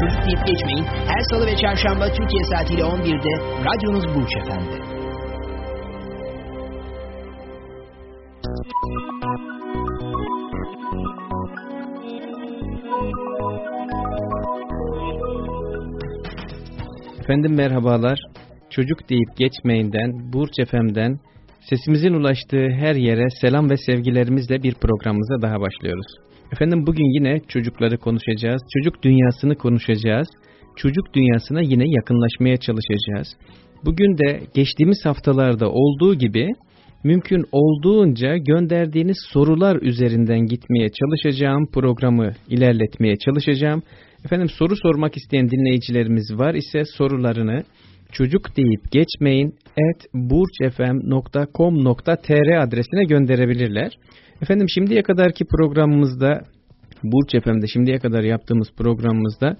Çocuk deyip geçmeyin. Her salı ve çarşamba Türkiye saatiyle 11'de radyonuz Burç Efendi. Efendim merhabalar. Çocuk deyip geçmeyinden, Burç Efem'den sesimizin ulaştığı her yere selam ve sevgilerimizle bir programımıza daha başlıyoruz. Efendim bugün yine çocukları konuşacağız, çocuk dünyasını konuşacağız, çocuk dünyasına yine yakınlaşmaya çalışacağız. Bugün de geçtiğimiz haftalarda olduğu gibi mümkün olduğunca gönderdiğiniz sorular üzerinden gitmeye çalışacağım, programı ilerletmeye çalışacağım. Efendim soru sormak isteyen dinleyicilerimiz var ise sorularını çocuk deyip geçmeyin at burçfm.com.tr adresine gönderebilirler. Efendim şimdiye kadarki programımızda Burç FM'de şimdiye kadar yaptığımız programımızda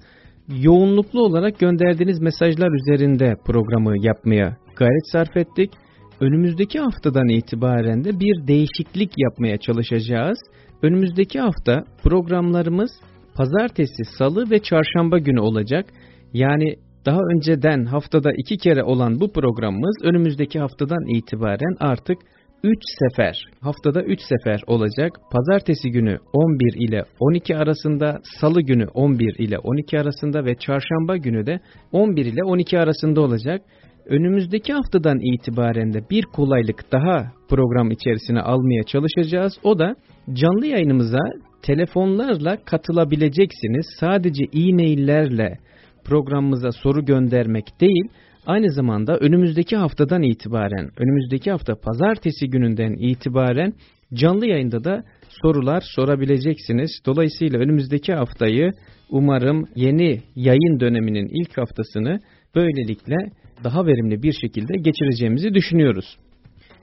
yoğunluklu olarak gönderdiğiniz mesajlar üzerinde programı yapmaya gayret sarf ettik. Önümüzdeki haftadan itibaren de bir değişiklik yapmaya çalışacağız. Önümüzdeki hafta programlarımız pazartesi, salı ve çarşamba günü olacak. Yani daha önceden haftada iki kere olan bu programımız önümüzdeki haftadan itibaren artık 3 sefer, haftada 3 sefer olacak. Pazartesi günü 11 ile 12 arasında, salı günü 11 ile 12 arasında ve çarşamba günü de 11 ile 12 arasında olacak. Önümüzdeki haftadan itibaren de bir kolaylık daha program içerisine almaya çalışacağız. O da canlı yayınımıza telefonlarla katılabileceksiniz. Sadece e-maillerle programımıza soru göndermek değil, aynı zamanda önümüzdeki haftadan itibaren, önümüzdeki hafta pazartesi gününden itibaren canlı yayında da sorular sorabileceksiniz. Dolayısıyla önümüzdeki haftayı umarım yeni yayın döneminin ilk haftasını böylelikle daha verimli bir şekilde geçireceğimizi düşünüyoruz.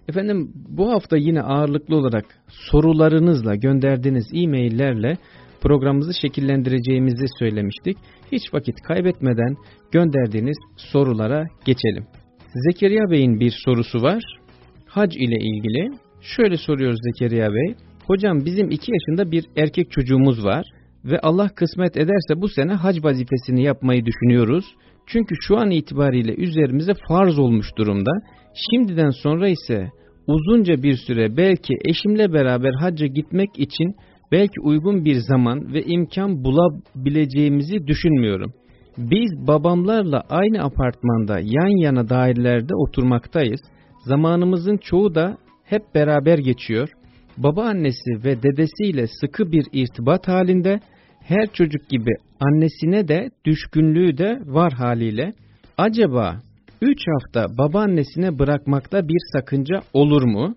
Efendim bu hafta yine ağırlıklı olarak sorularınızla gönderdiğiniz e-maillerle programımızı şekillendireceğimizi söylemiştik. Hiç vakit kaybetmeden gönderdiğiniz sorulara geçelim. Zekeriya Bey'in bir sorusu var. Hac ile ilgili. Şöyle soruyor Zekeriya Bey. Hocam bizim iki yaşında bir erkek çocuğumuz var ve Allah kısmet ederse bu sene hac vazifesini yapmayı düşünüyoruz. Çünkü şu an itibariyle üzerimize farz olmuş durumda. Şimdiden sonra ise uzunca bir süre belki eşimle beraber hacca gitmek için belki uygun bir zaman ve imkan bulabileceğimizi düşünmüyorum. Biz babamlarla aynı apartmanda yan yana dairelerde oturmaktayız. Zamanımızın çoğu da hep beraber geçiyor. Babaannesi ve dedesiyle sıkı bir irtibat halinde her çocuk gibi annesine de düşkünlüğü de var haliyle. Acaba 3 hafta babaannesine bırakmakta bir sakınca olur mu?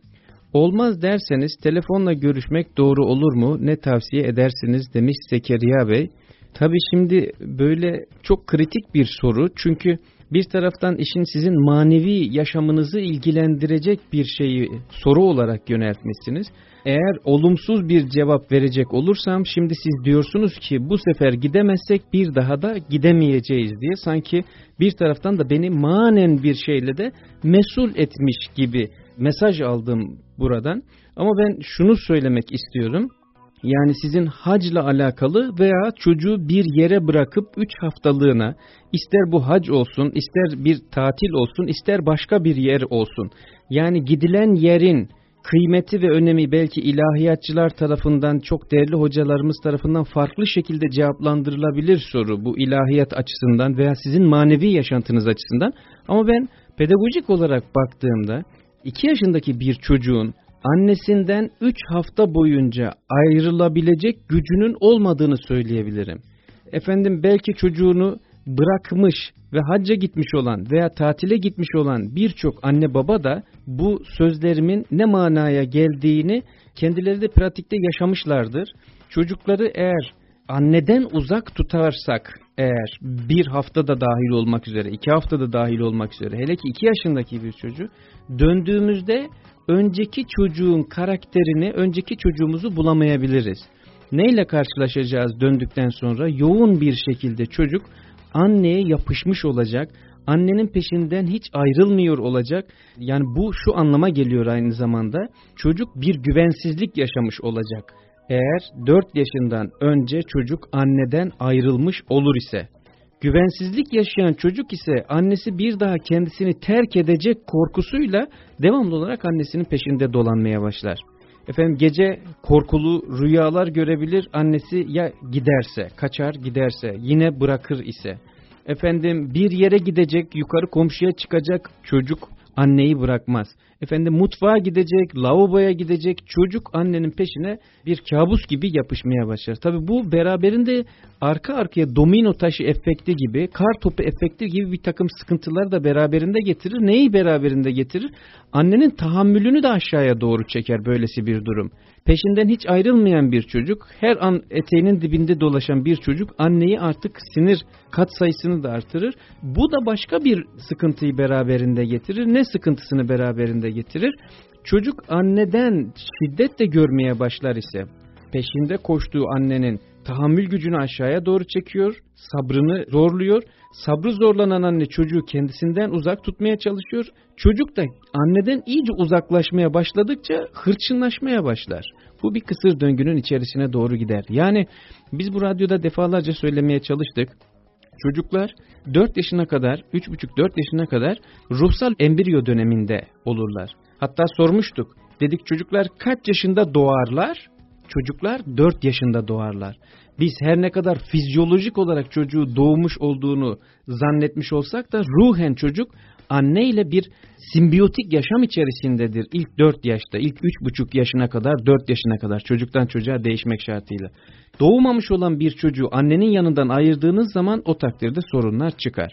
Olmaz derseniz telefonla görüşmek doğru olur mu? Ne tavsiye edersiniz demiş Zekeriya Bey. Tabi şimdi böyle çok kritik bir soru çünkü bir taraftan işin sizin manevi yaşamınızı ilgilendirecek bir şeyi soru olarak yöneltmişsiniz. Eğer olumsuz bir cevap verecek olursam şimdi siz diyorsunuz ki bu sefer gidemezsek bir daha da gidemeyeceğiz diye sanki bir taraftan da beni manen bir şeyle de mesul etmiş gibi mesaj aldım buradan. Ama ben şunu söylemek istiyorum. Yani sizin hacla alakalı veya çocuğu bir yere bırakıp 3 haftalığına ister bu hac olsun, ister bir tatil olsun, ister başka bir yer olsun. Yani gidilen yerin kıymeti ve önemi belki ilahiyatçılar tarafından çok değerli hocalarımız tarafından farklı şekilde cevaplandırılabilir soru bu ilahiyat açısından veya sizin manevi yaşantınız açısından. Ama ben pedagojik olarak baktığımda 2 yaşındaki bir çocuğun annesinden 3 hafta boyunca ayrılabilecek gücünün olmadığını söyleyebilirim. Efendim belki çocuğunu bırakmış ve hacca gitmiş olan veya tatile gitmiş olan birçok anne baba da bu sözlerimin ne manaya geldiğini kendileri de pratikte yaşamışlardır. Çocukları eğer anneden uzak tutarsak eğer bir haftada dahil olmak üzere, iki haftada dahil olmak üzere, hele ki iki yaşındaki bir çocuğu döndüğümüzde önceki çocuğun karakterini, önceki çocuğumuzu bulamayabiliriz. Neyle karşılaşacağız döndükten sonra? Yoğun bir şekilde çocuk anneye yapışmış olacak, annenin peşinden hiç ayrılmıyor olacak. Yani bu şu anlama geliyor aynı zamanda. Çocuk bir güvensizlik yaşamış olacak. Eğer 4 yaşından önce çocuk anneden ayrılmış olur ise. Güvensizlik yaşayan çocuk ise annesi bir daha kendisini terk edecek korkusuyla devamlı olarak annesinin peşinde dolanmaya başlar. Efendim gece korkulu rüyalar görebilir annesi ya giderse, kaçar giderse, yine bırakır ise. Efendim bir yere gidecek, yukarı komşuya çıkacak çocuk anneyi bırakmaz. Efendim mutfağa gidecek, lavaboya gidecek çocuk annenin peşine bir kabus gibi yapışmaya başlar. Tabi bu beraberinde arka arkaya domino taşı efekti gibi, kar topu efekti gibi bir takım sıkıntılar da beraberinde getirir. Neyi beraberinde getirir? Annenin tahammülünü de aşağıya doğru çeker böylesi bir durum. Peşinden hiç ayrılmayan bir çocuk, her an eteğinin dibinde dolaşan bir çocuk anneyi artık sinir kat sayısını da artırır. Bu da başka bir sıkıntıyı beraberinde getirir. Ne sıkıntısını beraberinde getirir? Çocuk anneden şiddet de görmeye başlar ise peşinde koştuğu annenin tahammül gücünü aşağıya doğru çekiyor, sabrını zorluyor. Sabrı zorlanan anne çocuğu kendisinden uzak tutmaya çalışıyor. Çocuk da anneden iyice uzaklaşmaya başladıkça hırçınlaşmaya başlar. Bu bir kısır döngünün içerisine doğru gider. Yani biz bu radyoda defalarca söylemeye çalıştık. Çocuklar 4 yaşına kadar, 3,5-4 yaşına kadar ruhsal embriyo döneminde olurlar. Hatta sormuştuk. Dedik çocuklar kaç yaşında doğarlar? Çocuklar 4 yaşında doğarlar. Biz her ne kadar fizyolojik olarak çocuğu doğmuş olduğunu zannetmiş olsak da ruhen çocuk anne ile bir simbiyotik yaşam içerisindedir. İlk 4 yaşta, ilk 3,5 yaşına kadar, 4 yaşına kadar çocuktan çocuğa değişmek şartıyla. Doğmamış olan bir çocuğu annenin yanından ayırdığınız zaman o takdirde sorunlar çıkar.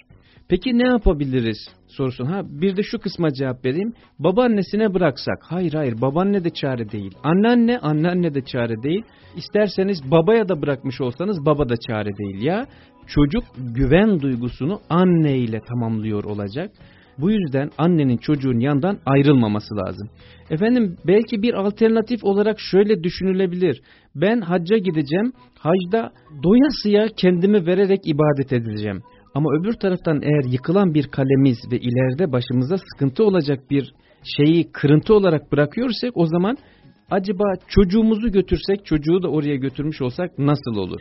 Peki ne yapabiliriz sorusun. Ha bir de şu kısma cevap vereyim. Babaannesine bıraksak. Hayır hayır babaanne de çare değil. Anneanne anneanne de çare değil. İsterseniz babaya da bırakmış olsanız baba da çare değil. Ya çocuk güven duygusunu anne ile tamamlıyor olacak. Bu yüzden annenin çocuğun yandan ayrılmaması lazım. Efendim belki bir alternatif olarak şöyle düşünülebilir. Ben hacca gideceğim. Hacda doyasıya kendimi vererek ibadet edeceğim. Ama öbür taraftan eğer yıkılan bir kalemiz ve ileride başımıza sıkıntı olacak bir şeyi kırıntı olarak bırakıyorsak o zaman acaba çocuğumuzu götürsek çocuğu da oraya götürmüş olsak nasıl olur?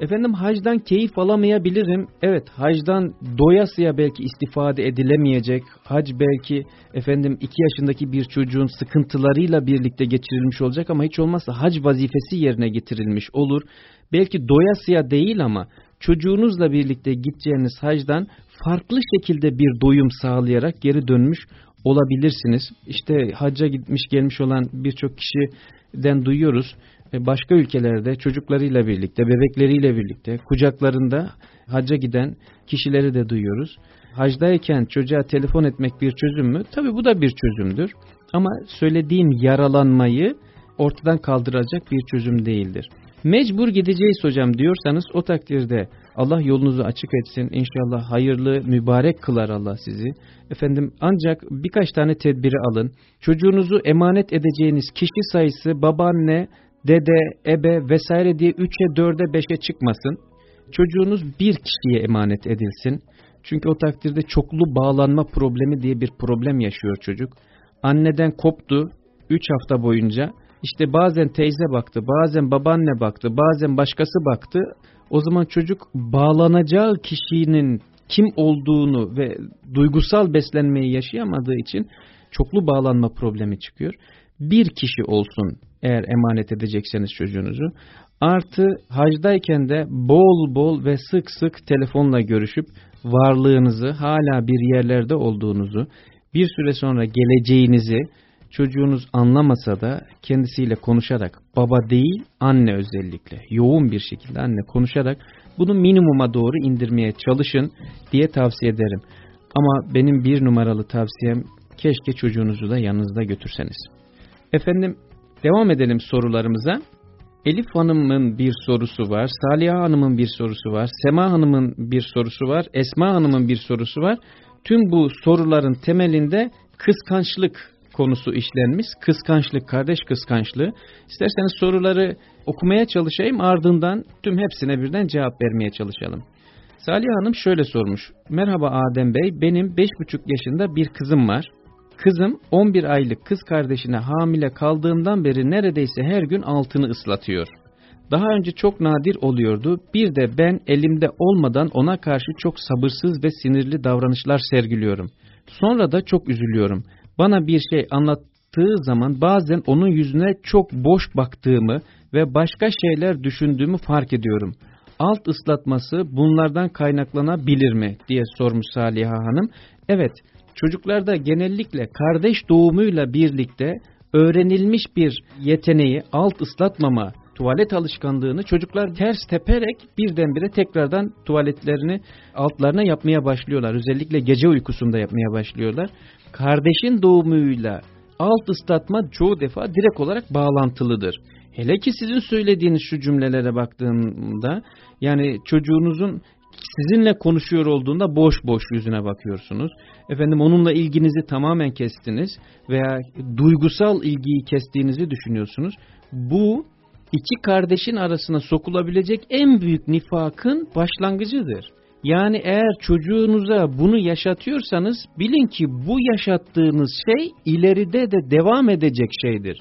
Efendim hacdan keyif alamayabilirim. Evet hacdan doyasıya belki istifade edilemeyecek. Hac belki efendim iki yaşındaki bir çocuğun sıkıntılarıyla birlikte geçirilmiş olacak ama hiç olmazsa hac vazifesi yerine getirilmiş olur. Belki doyasıya değil ama çocuğunuzla birlikte gideceğiniz hacdan farklı şekilde bir doyum sağlayarak geri dönmüş olabilirsiniz. İşte hacca gitmiş gelmiş olan birçok kişiden duyuyoruz. Başka ülkelerde çocuklarıyla birlikte, bebekleriyle birlikte, kucaklarında hacca giden kişileri de duyuyoruz. Hacdayken çocuğa telefon etmek bir çözüm mü? Tabii bu da bir çözümdür. Ama söylediğim yaralanmayı ortadan kaldıracak bir çözüm değildir. Mecbur gideceğiz hocam diyorsanız o takdirde Allah yolunuzu açık etsin. İnşallah hayırlı, mübarek kılar Allah sizi. Efendim ancak birkaç tane tedbiri alın. Çocuğunuzu emanet edeceğiniz kişi sayısı babaanne, dede, ebe vesaire diye 3'e 4'e 5'e çıkmasın. Çocuğunuz bir kişiye emanet edilsin. Çünkü o takdirde çoklu bağlanma problemi diye bir problem yaşıyor çocuk. Anneden koptu 3 hafta boyunca işte bazen teyze baktı, bazen babaanne baktı, bazen başkası baktı. O zaman çocuk bağlanacağı kişinin kim olduğunu ve duygusal beslenmeyi yaşayamadığı için çoklu bağlanma problemi çıkıyor. Bir kişi olsun eğer emanet edecekseniz çocuğunuzu. Artı hacdayken de bol bol ve sık sık telefonla görüşüp varlığınızı hala bir yerlerde olduğunuzu, bir süre sonra geleceğinizi, çocuğunuz anlamasa da kendisiyle konuşarak baba değil anne özellikle yoğun bir şekilde anne konuşarak bunu minimuma doğru indirmeye çalışın diye tavsiye ederim. Ama benim bir numaralı tavsiyem keşke çocuğunuzu da yanınızda götürseniz. Efendim devam edelim sorularımıza. Elif Hanım'ın bir sorusu var, Saliha Hanım'ın bir sorusu var, Sema Hanım'ın bir sorusu var, Esma Hanım'ın bir sorusu var. Tüm bu soruların temelinde kıskançlık konusu işlenmiş. Kıskançlık, kardeş kıskançlığı. İsterseniz soruları okumaya çalışayım ardından tüm hepsine birden cevap vermeye çalışalım. Salih Hanım şöyle sormuş. Merhaba Adem Bey, benim 5,5 yaşında bir kızım var. Kızım 11 aylık kız kardeşine hamile kaldığından beri neredeyse her gün altını ıslatıyor. Daha önce çok nadir oluyordu. Bir de ben elimde olmadan ona karşı çok sabırsız ve sinirli davranışlar sergiliyorum. Sonra da çok üzülüyorum. Bana bir şey anlattığı zaman bazen onun yüzüne çok boş baktığımı ve başka şeyler düşündüğümü fark ediyorum. Alt ıslatması bunlardan kaynaklanabilir mi diye sormuş Saliha Hanım. Evet çocuklarda genellikle kardeş doğumuyla birlikte öğrenilmiş bir yeteneği alt ıslatmama tuvalet alışkanlığını çocuklar ters teperek birdenbire tekrardan tuvaletlerini altlarına yapmaya başlıyorlar. Özellikle gece uykusunda yapmaya başlıyorlar. Kardeşin doğumuyla alt ıslatma çoğu defa direkt olarak bağlantılıdır. Hele ki sizin söylediğiniz şu cümlelere baktığımda yani çocuğunuzun sizinle konuşuyor olduğunda boş boş yüzüne bakıyorsunuz. Efendim onunla ilginizi tamamen kestiniz veya duygusal ilgiyi kestiğinizi düşünüyorsunuz. Bu iki kardeşin arasına sokulabilecek en büyük nifakın başlangıcıdır. Yani eğer çocuğunuza bunu yaşatıyorsanız bilin ki bu yaşattığınız şey ileride de devam edecek şeydir.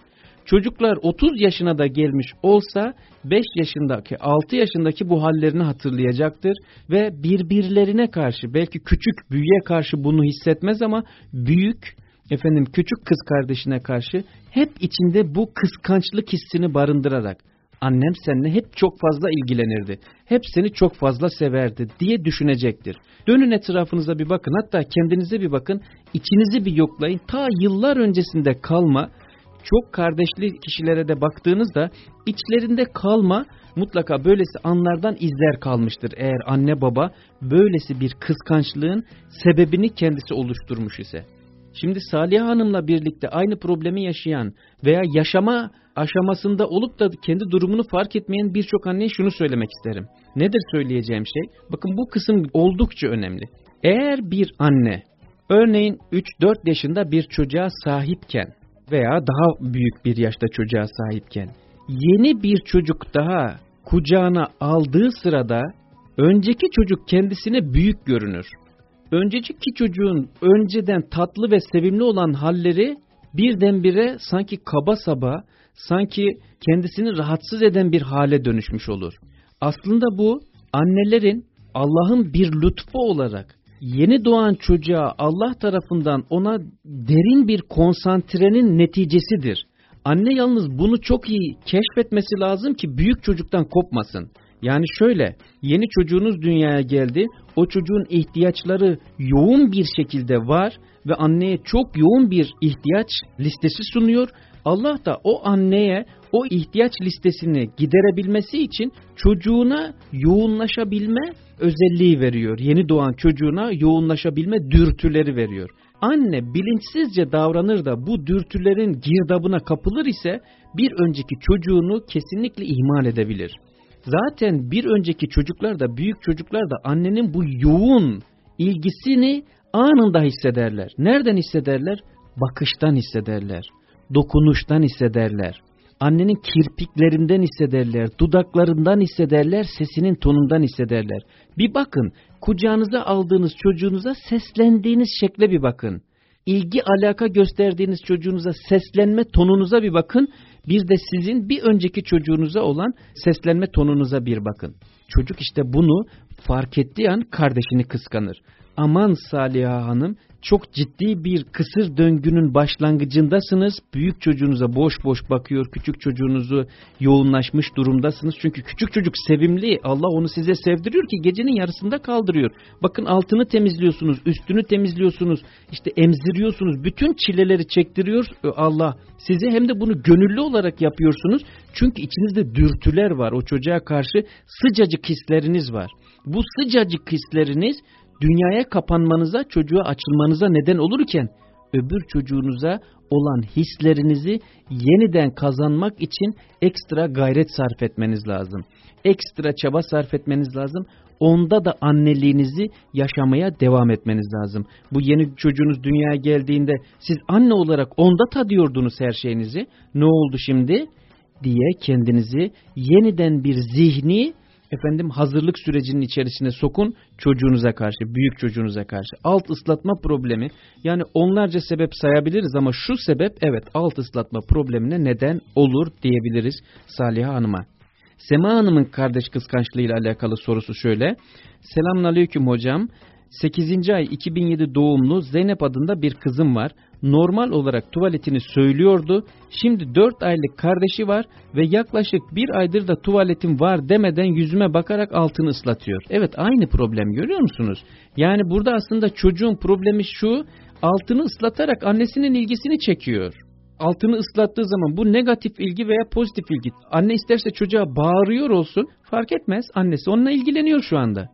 Çocuklar 30 yaşına da gelmiş olsa 5 yaşındaki 6 yaşındaki bu hallerini hatırlayacaktır ve birbirlerine karşı belki küçük büyüye karşı bunu hissetmez ama büyük efendim küçük kız kardeşine karşı hep içinde bu kıskançlık hissini barındırarak annem seninle hep çok fazla ilgilenirdi. Hep seni çok fazla severdi diye düşünecektir. Dönün etrafınıza bir bakın hatta kendinize bir bakın içinizi bir yoklayın. Ta yıllar öncesinde kalma çok kardeşli kişilere de baktığınızda içlerinde kalma mutlaka böylesi anlardan izler kalmıştır. Eğer anne baba böylesi bir kıskançlığın sebebini kendisi oluşturmuş ise. Şimdi Salih Hanım'la birlikte aynı problemi yaşayan veya yaşama aşamasında olup da kendi durumunu fark etmeyen birçok anneye şunu söylemek isterim. Nedir söyleyeceğim şey? Bakın bu kısım oldukça önemli. Eğer bir anne örneğin 3-4 yaşında bir çocuğa sahipken veya daha büyük bir yaşta çocuğa sahipken yeni bir çocuk daha kucağına aldığı sırada önceki çocuk kendisine büyük görünür. Önceki çocuğun önceden tatlı ve sevimli olan halleri birdenbire sanki kaba saba, sanki kendisini rahatsız eden bir hale dönüşmüş olur. Aslında bu annelerin Allah'ın bir lütfu olarak yeni doğan çocuğa Allah tarafından ona derin bir konsantrenin neticesidir. Anne yalnız bunu çok iyi keşfetmesi lazım ki büyük çocuktan kopmasın. Yani şöyle yeni çocuğunuz dünyaya geldi o çocuğun ihtiyaçları yoğun bir şekilde var ve anneye çok yoğun bir ihtiyaç listesi sunuyor. Allah da o anneye o ihtiyaç listesini giderebilmesi için çocuğuna yoğunlaşabilme özelliği veriyor. Yeni doğan çocuğuna yoğunlaşabilme dürtüleri veriyor. Anne bilinçsizce davranır da bu dürtülerin girdabına kapılır ise bir önceki çocuğunu kesinlikle ihmal edebilir. Zaten bir önceki çocuklar da büyük çocuklar da annenin bu yoğun ilgisini anında hissederler. Nereden hissederler? Bakıştan hissederler. Dokunuştan hissederler. Annenin kirpiklerinden hissederler, dudaklarından hissederler, sesinin tonundan hissederler. Bir bakın, kucağınıza aldığınız çocuğunuza seslendiğiniz şekle bir bakın. İlgi alaka gösterdiğiniz çocuğunuza seslenme tonunuza bir bakın. Bir de sizin bir önceki çocuğunuza olan seslenme tonunuza bir bakın. Çocuk işte bunu fark ettiği an kardeşini kıskanır. Aman Saliha Hanım çok ciddi bir kısır döngünün başlangıcındasınız. Büyük çocuğunuza boş boş bakıyor, küçük çocuğunuzu yoğunlaşmış durumdasınız. Çünkü küçük çocuk sevimli, Allah onu size sevdiriyor ki gecenin yarısında kaldırıyor. Bakın altını temizliyorsunuz, üstünü temizliyorsunuz, işte emziriyorsunuz, bütün çileleri çektiriyor Allah. Size hem de bunu gönüllü olarak yapıyorsunuz. Çünkü içinizde dürtüler var, o çocuğa karşı sıcacık hisleriniz var. Bu sıcacık hisleriniz dünyaya kapanmanıza, çocuğa açılmanıza neden olurken öbür çocuğunuza olan hislerinizi yeniden kazanmak için ekstra gayret sarf etmeniz lazım. Ekstra çaba sarf etmeniz lazım. Onda da anneliğinizi yaşamaya devam etmeniz lazım. Bu yeni çocuğunuz dünyaya geldiğinde siz anne olarak onda tadıyordunuz her şeyinizi. Ne oldu şimdi? diye kendinizi yeniden bir zihni efendim hazırlık sürecinin içerisine sokun çocuğunuza karşı, büyük çocuğunuza karşı. Alt ıslatma problemi yani onlarca sebep sayabiliriz ama şu sebep evet alt ıslatma problemine neden olur diyebiliriz Saliha Hanım'a. Sema Hanım'ın kardeş kıskançlığıyla alakalı sorusu şöyle. Selamun Aleyküm hocam. 8. ay 2007 doğumlu Zeynep adında bir kızım var. Normal olarak tuvaletini söylüyordu. Şimdi 4 aylık kardeşi var ve yaklaşık bir aydır da tuvaletim var demeden yüzüme bakarak altını ıslatıyor. Evet aynı problem görüyor musunuz? Yani burada aslında çocuğun problemi şu altını ıslatarak annesinin ilgisini çekiyor altını ıslattığı zaman bu negatif ilgi veya pozitif ilgi. Anne isterse çocuğa bağırıyor olsun fark etmez. Annesi onunla ilgileniyor şu anda.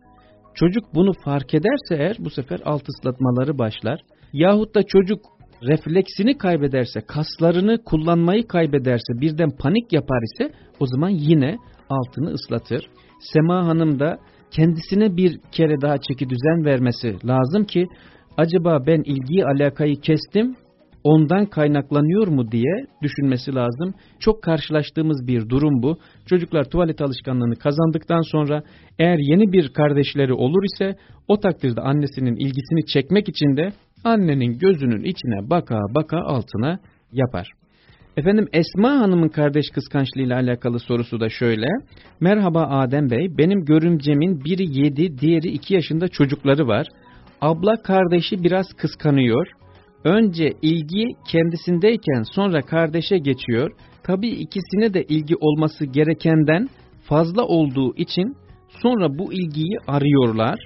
Çocuk bunu fark ederse eğer bu sefer alt ıslatmaları başlar. Yahut da çocuk refleksini kaybederse, kaslarını kullanmayı kaybederse, birden panik yapar ise o zaman yine altını ıslatır. Sema Hanım da kendisine bir kere daha çeki düzen vermesi lazım ki acaba ben ilgiyi alakayı kestim ondan kaynaklanıyor mu diye düşünmesi lazım. Çok karşılaştığımız bir durum bu. Çocuklar tuvalet alışkanlığını kazandıktan sonra eğer yeni bir kardeşleri olur ise o takdirde annesinin ilgisini çekmek için de annenin gözünün içine baka baka altına yapar. Efendim Esma Hanım'ın kardeş kıskançlığıyla alakalı sorusu da şöyle. Merhaba Adem Bey, benim görümcemin biri 7, diğeri 2 yaşında çocukları var. Abla kardeşi biraz kıskanıyor. Önce ilgi kendisindeyken sonra kardeşe geçiyor. Tabii ikisine de ilgi olması gerekenden fazla olduğu için sonra bu ilgiyi arıyorlar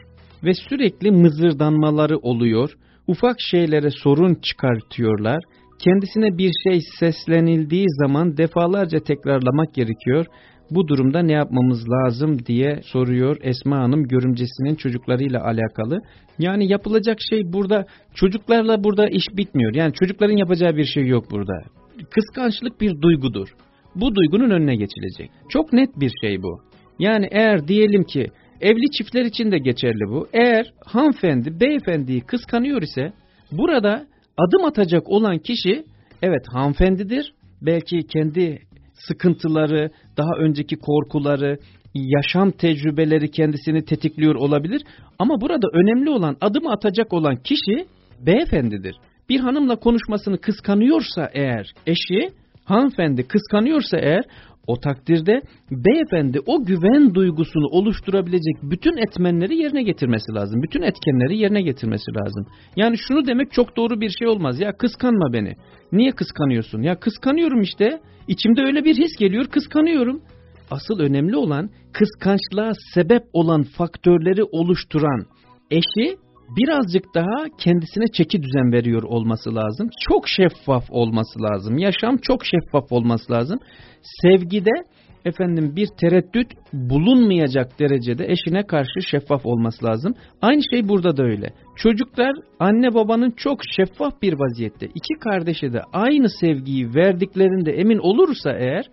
ve sürekli mızırdanmaları oluyor. Ufak şeylere sorun çıkartıyorlar. Kendisine bir şey seslenildiği zaman defalarca tekrarlamak gerekiyor bu durumda ne yapmamız lazım diye soruyor Esma Hanım görümcesinin çocuklarıyla alakalı. Yani yapılacak şey burada çocuklarla burada iş bitmiyor. Yani çocukların yapacağı bir şey yok burada. Kıskançlık bir duygudur. Bu duygunun önüne geçilecek. Çok net bir şey bu. Yani eğer diyelim ki evli çiftler için de geçerli bu. Eğer hanımefendi beyefendiyi kıskanıyor ise burada adım atacak olan kişi evet hanımefendidir. Belki kendi sıkıntıları, daha önceki korkuları, yaşam tecrübeleri kendisini tetikliyor olabilir. Ama burada önemli olan, adımı atacak olan kişi beyefendidir. Bir hanımla konuşmasını kıskanıyorsa eğer eşi, hanımefendi kıskanıyorsa eğer o takdirde beyefendi o güven duygusunu oluşturabilecek bütün etmenleri yerine getirmesi lazım. Bütün etkenleri yerine getirmesi lazım. Yani şunu demek çok doğru bir şey olmaz. Ya kıskanma beni. Niye kıskanıyorsun? Ya kıskanıyorum işte. İçimde öyle bir his geliyor kıskanıyorum. Asıl önemli olan kıskançlığa sebep olan faktörleri oluşturan eşi birazcık daha kendisine çeki düzen veriyor olması lazım. Çok şeffaf olması lazım. Yaşam çok şeffaf olması lazım. Sevgide efendim bir tereddüt bulunmayacak derecede eşine karşı şeffaf olması lazım. Aynı şey burada da öyle. Çocuklar anne babanın çok şeffaf bir vaziyette iki kardeşe de aynı sevgiyi verdiklerinde emin olursa eğer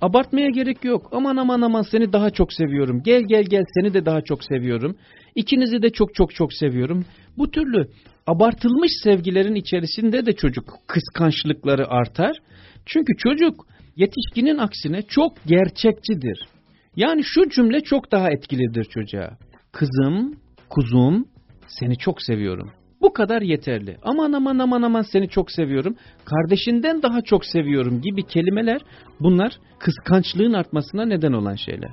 abartmaya gerek yok. Aman aman aman seni daha çok seviyorum. Gel gel gel seni de daha çok seviyorum. İkinizi de çok çok çok seviyorum. Bu türlü abartılmış sevgilerin içerisinde de çocuk kıskançlıkları artar. Çünkü çocuk yetişkinin aksine çok gerçekçidir. Yani şu cümle çok daha etkilidir çocuğa. Kızım, kuzum, seni çok seviyorum. Bu kadar yeterli. Aman aman aman aman seni çok seviyorum. Kardeşinden daha çok seviyorum gibi kelimeler bunlar kıskançlığın artmasına neden olan şeyler.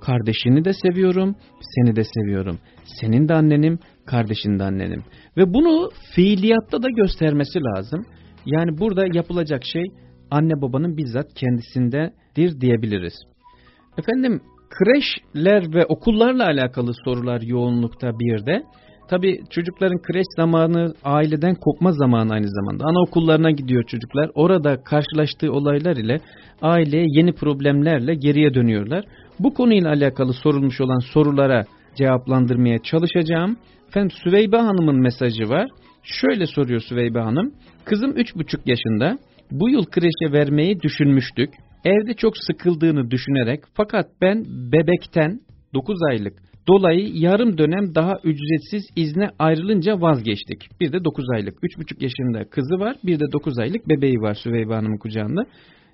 Kardeşini de seviyorum, seni de seviyorum. Senin de annenim, kardeşin de annenim. Ve bunu fiiliyatta da göstermesi lazım. Yani burada yapılacak şey anne babanın bizzat kendisindedir diyebiliriz. Efendim kreşler ve okullarla alakalı sorular yoğunlukta bir de. Tabi çocukların kreş zamanı aileden kopma zamanı aynı zamanda. Anaokullarına gidiyor çocuklar. Orada karşılaştığı olaylar ile aileye yeni problemlerle geriye dönüyorlar. Bu konuyla alakalı sorulmuş olan sorulara cevaplandırmaya çalışacağım. Efendim Süveybe Hanım'ın mesajı var. Şöyle soruyor Süveybe Hanım. Kızım 3,5 yaşında. Bu yıl kreşe vermeyi düşünmüştük. Evde çok sıkıldığını düşünerek fakat ben bebekten 9 aylık dolayı yarım dönem daha ücretsiz izne ayrılınca vazgeçtik. Bir de 9 aylık 3,5 yaşında kızı var bir de 9 aylık bebeği var Süveybe Hanım'ın kucağında.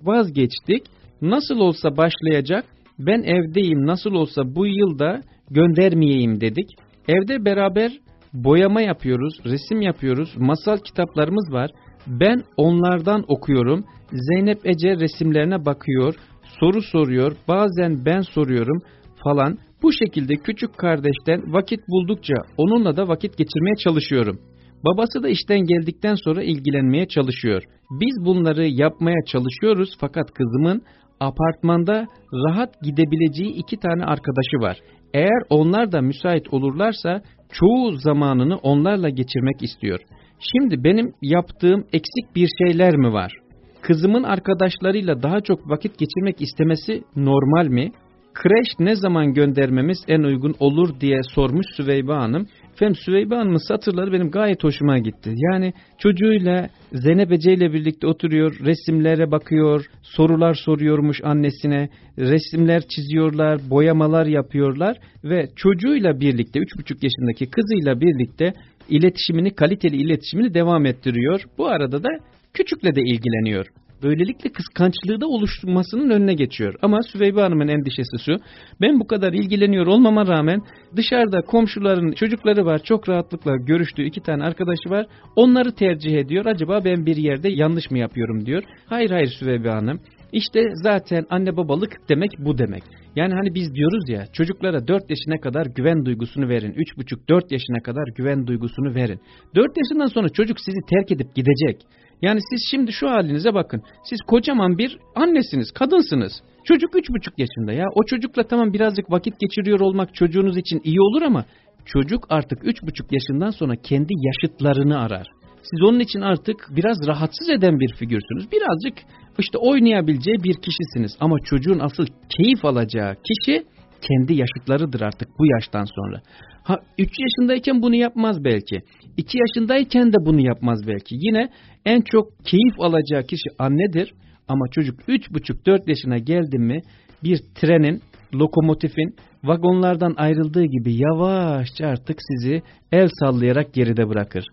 Vazgeçtik. Nasıl olsa başlayacak ben evdeyim nasıl olsa bu yılda göndermeyeyim dedik. Evde beraber boyama yapıyoruz, resim yapıyoruz, masal kitaplarımız var. Ben onlardan okuyorum. Zeynep Ece resimlerine bakıyor, soru soruyor, bazen ben soruyorum falan. Bu şekilde küçük kardeşten vakit buldukça onunla da vakit geçirmeye çalışıyorum. Babası da işten geldikten sonra ilgilenmeye çalışıyor. Biz bunları yapmaya çalışıyoruz fakat kızımın apartmanda rahat gidebileceği iki tane arkadaşı var. Eğer onlar da müsait olurlarsa çoğu zamanını onlarla geçirmek istiyor. Şimdi benim yaptığım eksik bir şeyler mi var? Kızımın arkadaşlarıyla daha çok vakit geçirmek istemesi normal mi? Kreş ne zaman göndermemiz en uygun olur diye sormuş Süveybe Hanım. Efendim Süveybe Hanım'ın satırları benim gayet hoşuma gitti. Yani çocuğuyla Zeynep Ece ile birlikte oturuyor, resimlere bakıyor, sorular soruyormuş annesine, resimler çiziyorlar, boyamalar yapıyorlar ve çocuğuyla birlikte 3,5 yaşındaki kızıyla birlikte iletişimini, kaliteli iletişimini devam ettiriyor. Bu arada da küçükle de ilgileniyor. Böylelikle kıskançlığı da oluşturmasının önüne geçiyor. Ama Süveybe Hanım'ın endişesi şu. Ben bu kadar ilgileniyor olmama rağmen dışarıda komşuların çocukları var. Çok rahatlıkla görüştüğü iki tane arkadaşı var. Onları tercih ediyor. Acaba ben bir yerde yanlış mı yapıyorum diyor. Hayır hayır Süveybe Hanım. İşte zaten anne babalık demek bu demek. Yani hani biz diyoruz ya çocuklara 4 yaşına kadar güven duygusunu verin. 3,5-4 yaşına kadar güven duygusunu verin. 4 yaşından sonra çocuk sizi terk edip gidecek. Yani siz şimdi şu halinize bakın. Siz kocaman bir annesiniz, kadınsınız. Çocuk üç buçuk yaşında ya. O çocukla tamam birazcık vakit geçiriyor olmak çocuğunuz için iyi olur ama çocuk artık üç buçuk yaşından sonra kendi yaşıtlarını arar. Siz onun için artık biraz rahatsız eden bir figürsünüz. Birazcık işte oynayabileceği bir kişisiniz. Ama çocuğun asıl keyif alacağı kişi kendi yaşıtlarıdır artık bu yaştan sonra. Ha 3 yaşındayken bunu yapmaz belki. 2 yaşındayken de bunu yapmaz belki. Yine en çok keyif alacağı kişi annedir. Ama çocuk 3,5-4 yaşına geldi mi bir trenin, lokomotifin vagonlardan ayrıldığı gibi yavaşça artık sizi el sallayarak geride bırakır.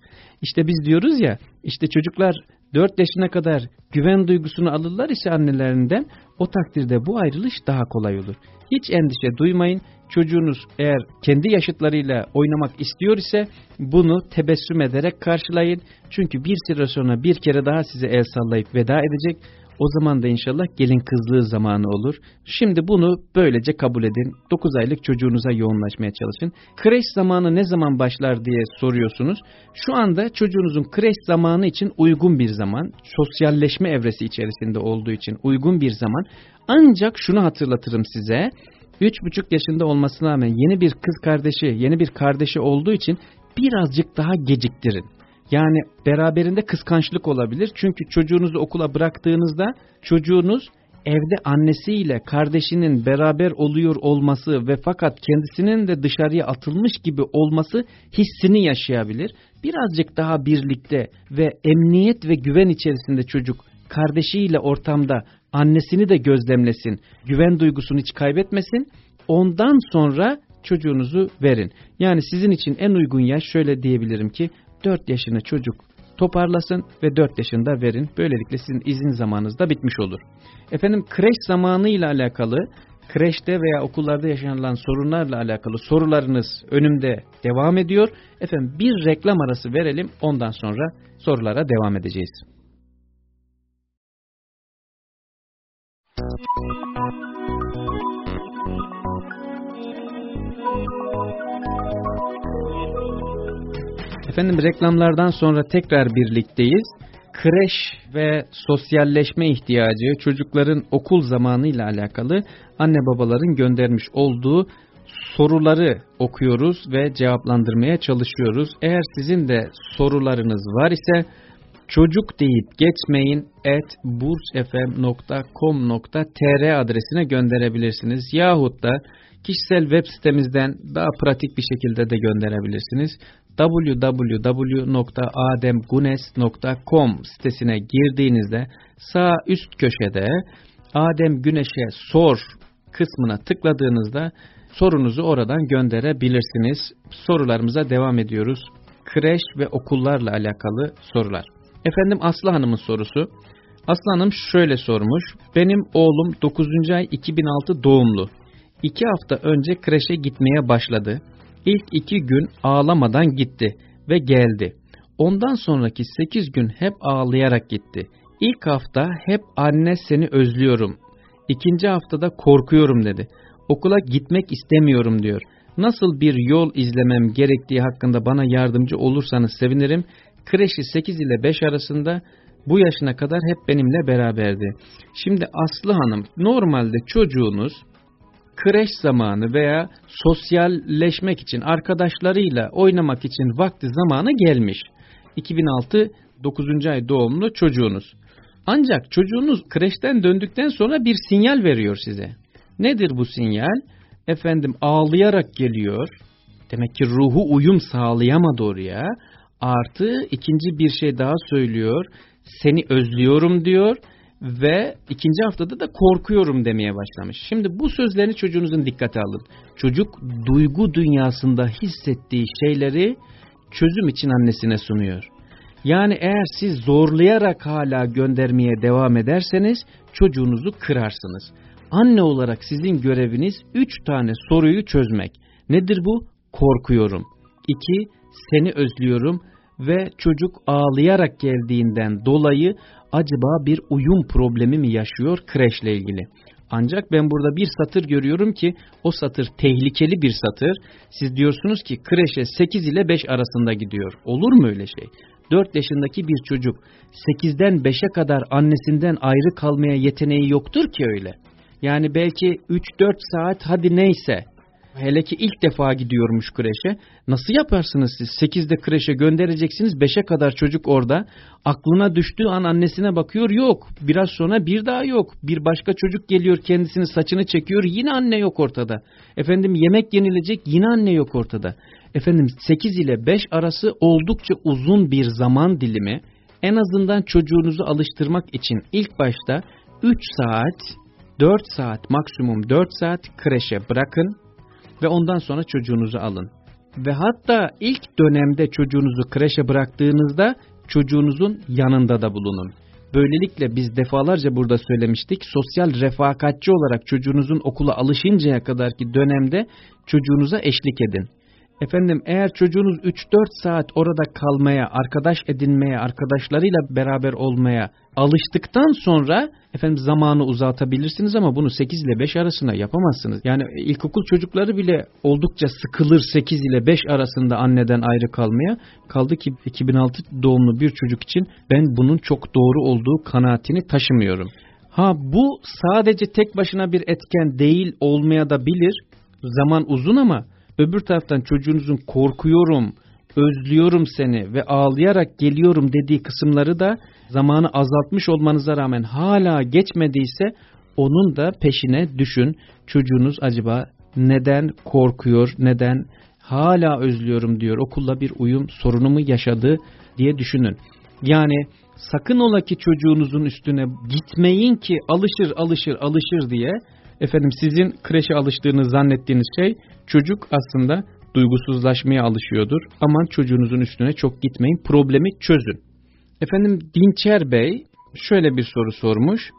İşte biz diyoruz ya işte çocuklar 4 yaşına kadar güven duygusunu alırlar ise annelerinden o takdirde bu ayrılış daha kolay olur. Hiç endişe duymayın. Çocuğunuz eğer kendi yaşıtlarıyla oynamak istiyor ise bunu tebessüm ederek karşılayın. Çünkü bir süre sonra bir kere daha size el sallayıp veda edecek. O zaman da inşallah gelin kızlığı zamanı olur. Şimdi bunu böylece kabul edin. 9 aylık çocuğunuza yoğunlaşmaya çalışın. Kreş zamanı ne zaman başlar diye soruyorsunuz. Şu anda çocuğunuzun kreş zamanı için uygun bir zaman. Sosyalleşme evresi içerisinde olduğu için uygun bir zaman. Ancak şunu hatırlatırım size. 3,5 yaşında olmasına rağmen yeni bir kız kardeşi, yeni bir kardeşi olduğu için birazcık daha geciktirin. Yani beraberinde kıskançlık olabilir. Çünkü çocuğunuzu okula bıraktığınızda çocuğunuz evde annesiyle kardeşinin beraber oluyor olması ve fakat kendisinin de dışarıya atılmış gibi olması hissini yaşayabilir. Birazcık daha birlikte ve emniyet ve güven içerisinde çocuk kardeşiyle ortamda annesini de gözlemlesin, güven duygusunu hiç kaybetmesin. Ondan sonra çocuğunuzu verin. Yani sizin için en uygun yaş şöyle diyebilirim ki 4 yaşını çocuk toparlasın ve 4 yaşında verin. Böylelikle sizin izin zamanınız da bitmiş olur. Efendim kreş zamanı ile alakalı kreşte veya okullarda yaşanılan sorunlarla alakalı sorularınız önümde devam ediyor. Efendim bir reklam arası verelim ondan sonra sorulara devam edeceğiz. Efendim reklamlardan sonra tekrar birlikteyiz. Kreş ve sosyalleşme ihtiyacı çocukların okul zamanı ile alakalı anne babaların göndermiş olduğu soruları okuyoruz ve cevaplandırmaya çalışıyoruz. Eğer sizin de sorularınız var ise çocuk deyip geçmeyin et bursfm.com.tr adresine gönderebilirsiniz. Yahut da kişisel web sitemizden daha pratik bir şekilde de gönderebilirsiniz. www.ademgunes.com sitesine girdiğinizde sağ üst köşede Adem Güneş'e sor kısmına tıkladığınızda sorunuzu oradan gönderebilirsiniz. Sorularımıza devam ediyoruz. Kreş ve okullarla alakalı sorular. Efendim Aslı Hanım'ın sorusu. Aslı Hanım şöyle sormuş. Benim oğlum 9. ay 2006 doğumlu. 2 hafta önce kreşe gitmeye başladı. İlk 2 gün ağlamadan gitti ve geldi. Ondan sonraki 8 gün hep ağlayarak gitti. İlk hafta hep anne seni özlüyorum. İkinci haftada korkuyorum dedi. Okula gitmek istemiyorum diyor. Nasıl bir yol izlemem gerektiği hakkında bana yardımcı olursanız sevinirim. Kreşi 8 ile 5 arasında bu yaşına kadar hep benimle beraberdi. Şimdi Aslı Hanım normalde çocuğunuz kreş zamanı veya sosyalleşmek için arkadaşlarıyla oynamak için vakti zamanı gelmiş. 2006 9. ay doğumlu çocuğunuz. Ancak çocuğunuz kreşten döndükten sonra bir sinyal veriyor size. Nedir bu sinyal? Efendim ağlayarak geliyor. Demek ki ruhu uyum sağlayamadı oraya. Artı ikinci bir şey daha söylüyor. Seni özlüyorum diyor ve ikinci haftada da korkuyorum demeye başlamış. Şimdi bu sözlerini çocuğunuzun dikkate alın. Çocuk duygu dünyasında hissettiği şeyleri çözüm için annesine sunuyor. Yani eğer siz zorlayarak hala göndermeye devam ederseniz çocuğunuzu kırarsınız. Anne olarak sizin göreviniz üç tane soruyu çözmek. Nedir bu? Korkuyorum. İki, seni özlüyorum ve çocuk ağlayarak geldiğinden dolayı acaba bir uyum problemi mi yaşıyor kreşle ilgili? Ancak ben burada bir satır görüyorum ki o satır tehlikeli bir satır. Siz diyorsunuz ki kreşe 8 ile 5 arasında gidiyor. Olur mu öyle şey? 4 yaşındaki bir çocuk 8'den 5'e kadar annesinden ayrı kalmaya yeteneği yoktur ki öyle. Yani belki 3-4 saat hadi neyse Hele ki ilk defa gidiyormuş kreşe. Nasıl yaparsınız siz? 8'de kreşe göndereceksiniz. 5'e kadar çocuk orada. Aklına düştüğü an annesine bakıyor. Yok. Biraz sonra bir daha yok. Bir başka çocuk geliyor kendisini saçını çekiyor. Yine anne yok ortada. Efendim yemek yenilecek. Yine anne yok ortada. Efendim 8 ile 5 arası oldukça uzun bir zaman dilimi. En azından çocuğunuzu alıştırmak için ilk başta 3 saat 4 saat maksimum 4 saat kreşe bırakın ve ondan sonra çocuğunuzu alın. Ve hatta ilk dönemde çocuğunuzu kreşe bıraktığınızda çocuğunuzun yanında da bulunun. Böylelikle biz defalarca burada söylemiştik. Sosyal refakatçi olarak çocuğunuzun okula alışıncaya kadarki dönemde çocuğunuza eşlik edin. Efendim eğer çocuğunuz 3-4 saat orada kalmaya, arkadaş edinmeye, arkadaşlarıyla beraber olmaya alıştıktan sonra efendim zamanı uzatabilirsiniz ama bunu 8 ile 5 arasında yapamazsınız. Yani ilkokul çocukları bile oldukça sıkılır 8 ile 5 arasında anneden ayrı kalmaya. Kaldı ki 2006 doğumlu bir çocuk için ben bunun çok doğru olduğu kanaatini taşımıyorum. Ha bu sadece tek başına bir etken değil olmaya da bilir. Zaman uzun ama öbür taraftan çocuğunuzun korkuyorum, özlüyorum seni ve ağlayarak geliyorum dediği kısımları da zamanı azaltmış olmanıza rağmen hala geçmediyse onun da peşine düşün. Çocuğunuz acaba neden korkuyor, neden hala özlüyorum diyor, okulla bir uyum sorunu mu yaşadı diye düşünün. Yani sakın ola ki çocuğunuzun üstüne gitmeyin ki alışır alışır alışır diye efendim sizin kreşe alıştığınız zannettiğiniz şey çocuk aslında duygusuzlaşmaya alışıyordur. Aman çocuğunuzun üstüne çok gitmeyin problemi çözün. Efendim Dinçer Bey şöyle bir soru sormuş.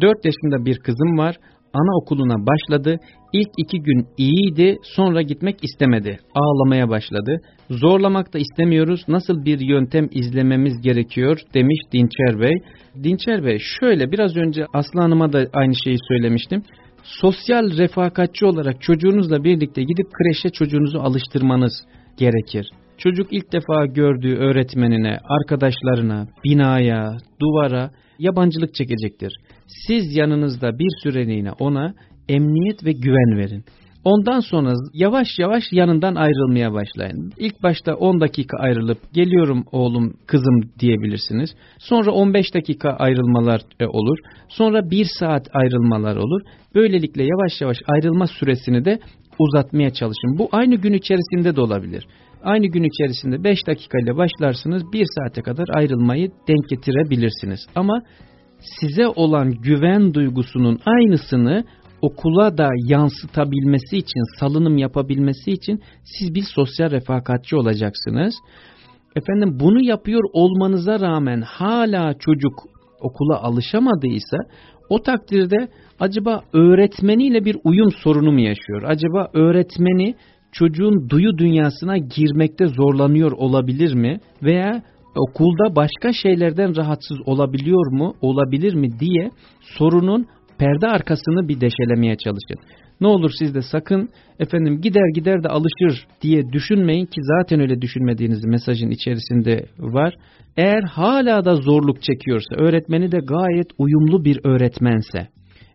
4 yaşında bir kızım var. Anaokuluna başladı. İlk iki gün iyiydi. Sonra gitmek istemedi. Ağlamaya başladı. Zorlamak da istemiyoruz. Nasıl bir yöntem izlememiz gerekiyor demiş Dinçer Bey. Dinçer Bey şöyle biraz önce Aslı Hanım'a da aynı şeyi söylemiştim sosyal refakatçi olarak çocuğunuzla birlikte gidip kreşe çocuğunuzu alıştırmanız gerekir. Çocuk ilk defa gördüğü öğretmenine, arkadaşlarına, binaya, duvara yabancılık çekecektir. Siz yanınızda bir süreliğine ona emniyet ve güven verin. Ondan sonra yavaş yavaş yanından ayrılmaya başlayın. İlk başta 10 dakika ayrılıp geliyorum oğlum kızım diyebilirsiniz. Sonra 15 dakika ayrılmalar e, olur. Sonra 1 saat ayrılmalar olur. Böylelikle yavaş yavaş ayrılma süresini de uzatmaya çalışın. Bu aynı gün içerisinde de olabilir. Aynı gün içerisinde 5 dakikayla başlarsınız 1 saate kadar ayrılmayı denk getirebilirsiniz. Ama size olan güven duygusunun aynısını okula da yansıtabilmesi için, salınım yapabilmesi için siz bir sosyal refakatçi olacaksınız. Efendim bunu yapıyor olmanıza rağmen hala çocuk okula alışamadıysa o takdirde acaba öğretmeniyle bir uyum sorunu mu yaşıyor? Acaba öğretmeni çocuğun duyu dünyasına girmekte zorlanıyor olabilir mi? Veya okulda başka şeylerden rahatsız olabiliyor mu, olabilir mi diye sorunun perde arkasını bir deşelemeye çalışın. Ne olur siz de sakın efendim gider gider de alışır diye düşünmeyin ki zaten öyle düşünmediğiniz mesajın içerisinde var. Eğer hala da zorluk çekiyorsa, öğretmeni de gayet uyumlu bir öğretmense,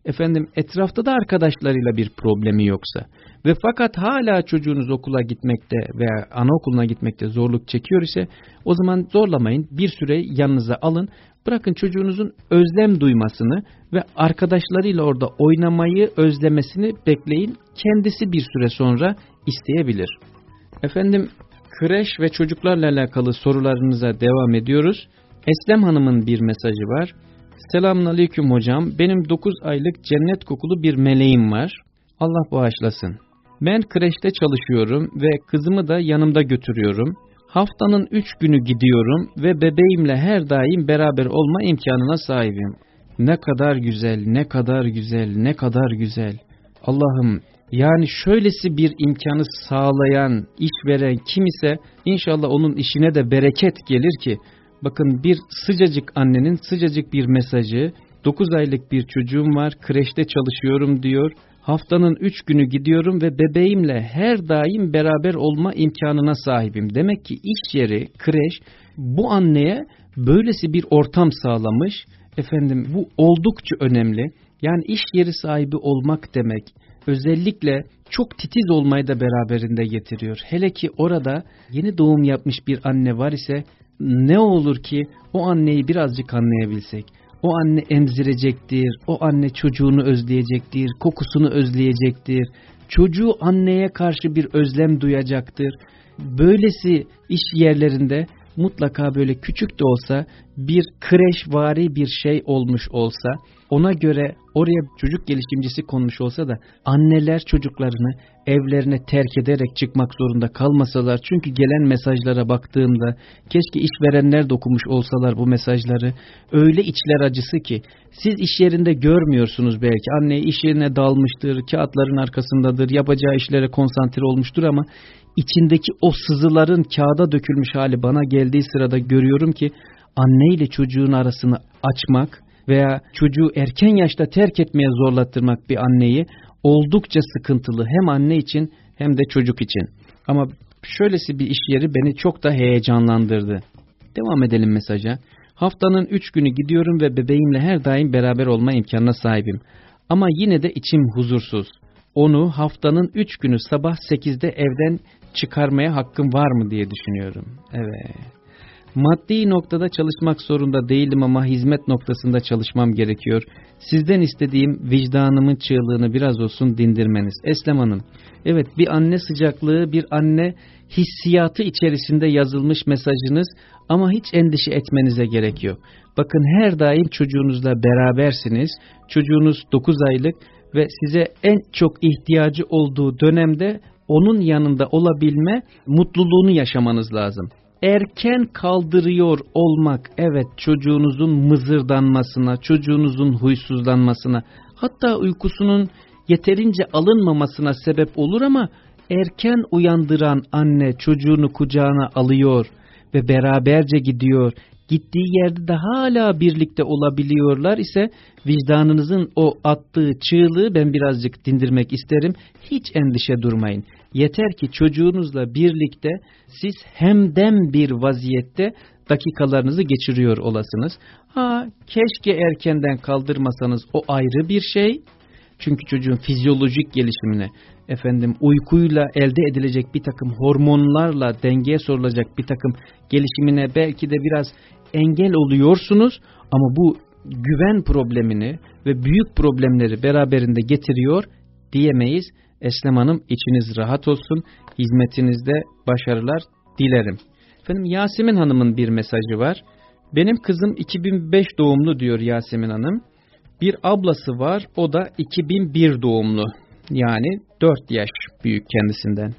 efendim etrafta da arkadaşlarıyla bir problemi yoksa ve fakat hala çocuğunuz okula gitmekte veya anaokuluna gitmekte zorluk çekiyor ise o zaman zorlamayın bir süre yanınıza alın bırakın çocuğunuzun özlem duymasını ve arkadaşlarıyla orada oynamayı özlemesini bekleyin kendisi bir süre sonra isteyebilir. Efendim kreş ve çocuklarla alakalı sorularınıza devam ediyoruz. Eslem Hanım'ın bir mesajı var. Selamun Aleyküm hocam. Benim 9 aylık cennet kokulu bir meleğim var. Allah bağışlasın. Ben kreşte çalışıyorum ve kızımı da yanımda götürüyorum. Haftanın 3 günü gidiyorum ve bebeğimle her daim beraber olma imkanına sahibim. Ne kadar güzel, ne kadar güzel, ne kadar güzel. Allah'ım yani şöylesi bir imkanı sağlayan, işveren kim ise inşallah onun işine de bereket gelir ki bakın bir sıcacık annenin sıcacık bir mesajı 9 aylık bir çocuğum var kreşte çalışıyorum diyor haftanın 3 günü gidiyorum ve bebeğimle her daim beraber olma imkanına sahibim. Demek ki iş yeri, kreş bu anneye böylesi bir ortam sağlamış. Efendim bu oldukça önemli. Yani iş yeri sahibi olmak demek özellikle çok titiz olmayı da beraberinde getiriyor. Hele ki orada yeni doğum yapmış bir anne var ise ne olur ki o anneyi birazcık anlayabilsek. O anne emzirecektir, o anne çocuğunu özleyecektir, kokusunu özleyecektir. Çocuğu anneye karşı bir özlem duyacaktır. Böylesi iş yerlerinde mutlaka böyle küçük de olsa bir kreşvari bir şey olmuş olsa ona göre oraya çocuk gelişimcisi konmuş olsa da anneler çocuklarını evlerine terk ederek çıkmak zorunda kalmasalar çünkü gelen mesajlara baktığımda keşke işverenler de okumuş olsalar bu mesajları. Öyle içler acısı ki siz iş yerinde görmüyorsunuz belki. Anne iş yerine dalmıştır kağıtların arkasındadır yapacağı işlere konsantre olmuştur ama içindeki o sızıların kağıda dökülmüş hali bana geldiği sırada görüyorum ki anne ile çocuğun arasını açmak veya çocuğu erken yaşta terk etmeye zorlattırmak bir anneyi oldukça sıkıntılı hem anne için hem de çocuk için. Ama şöylesi bir iş yeri beni çok da heyecanlandırdı. Devam edelim mesaja. Haftanın üç günü gidiyorum ve bebeğimle her daim beraber olma imkanına sahibim. Ama yine de içim huzursuz. Onu haftanın üç günü sabah sekizde evden çıkarmaya hakkım var mı diye düşünüyorum. Evet. Maddi noktada çalışmak zorunda değilim ama hizmet noktasında çalışmam gerekiyor. Sizden istediğim vicdanımın çığlığını biraz olsun dindirmeniz. Eslem Hanım, evet bir anne sıcaklığı, bir anne hissiyatı içerisinde yazılmış mesajınız ama hiç endişe etmenize gerek yok. Bakın her daim çocuğunuzla berabersiniz. Çocuğunuz 9 aylık ve size en çok ihtiyacı olduğu dönemde onun yanında olabilme mutluluğunu yaşamanız lazım erken kaldırıyor olmak evet çocuğunuzun mızırdanmasına, çocuğunuzun huysuzlanmasına, hatta uykusunun yeterince alınmamasına sebep olur ama erken uyandıran anne çocuğunu kucağına alıyor ve beraberce gidiyor. Gittiği yerde de hala birlikte olabiliyorlar ise vicdanınızın o attığı çığlığı ben birazcık dindirmek isterim. Hiç endişe durmayın. Yeter ki çocuğunuzla birlikte siz hemdem bir vaziyette dakikalarınızı geçiriyor olasınız. Ha keşke erkenden kaldırmasanız o ayrı bir şey. Çünkü çocuğun fizyolojik gelişimine, efendim uykuyla elde edilecek bir takım hormonlarla dengeye sorulacak bir takım gelişimine belki de biraz engel oluyorsunuz. Ama bu güven problemini ve büyük problemleri beraberinde getiriyor diyemeyiz Eslem Hanım içiniz rahat olsun. Hizmetinizde başarılar dilerim. Efendim Yasemin Hanım'ın bir mesajı var. Benim kızım 2005 doğumlu diyor Yasemin Hanım. Bir ablası var o da 2001 doğumlu. Yani 4 yaş büyük kendisinden.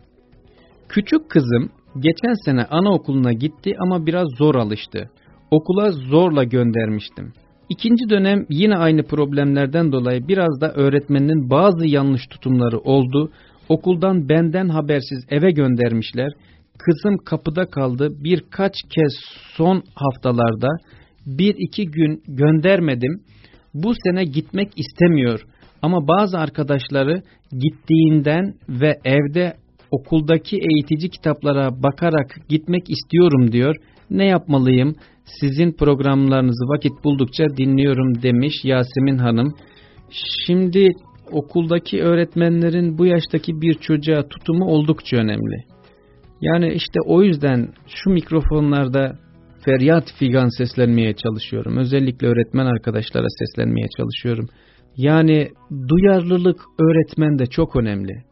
Küçük kızım geçen sene anaokuluna gitti ama biraz zor alıştı. Okula zorla göndermiştim. İkinci dönem yine aynı problemlerden dolayı biraz da öğretmeninin bazı yanlış tutumları oldu. Okuldan benden habersiz eve göndermişler. Kızım kapıda kaldı. Birkaç kez son haftalarda bir iki gün göndermedim. Bu sene gitmek istemiyor. Ama bazı arkadaşları gittiğinden ve evde okuldaki eğitici kitaplara bakarak gitmek istiyorum diyor. Ne yapmalıyım? Sizin programlarınızı vakit buldukça dinliyorum demiş Yasemin Hanım. Şimdi okuldaki öğretmenlerin bu yaştaki bir çocuğa tutumu oldukça önemli. Yani işte o yüzden şu mikrofonlarda feryat figan seslenmeye çalışıyorum. Özellikle öğretmen arkadaşlara seslenmeye çalışıyorum. Yani duyarlılık öğretmen de çok önemli.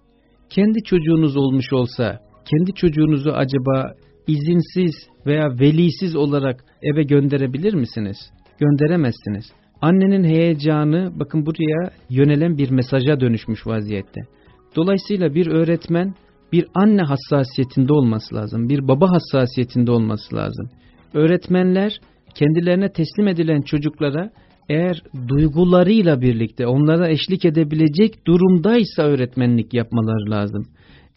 Kendi çocuğunuz olmuş olsa, kendi çocuğunuzu acaba izinsiz veya velisiz olarak eve gönderebilir misiniz? Gönderemezsiniz. Annenin heyecanı bakın buraya yönelen bir mesaja dönüşmüş vaziyette. Dolayısıyla bir öğretmen bir anne hassasiyetinde olması lazım, bir baba hassasiyetinde olması lazım. Öğretmenler kendilerine teslim edilen çocuklara eğer duygularıyla birlikte onlara eşlik edebilecek durumdaysa öğretmenlik yapmaları lazım.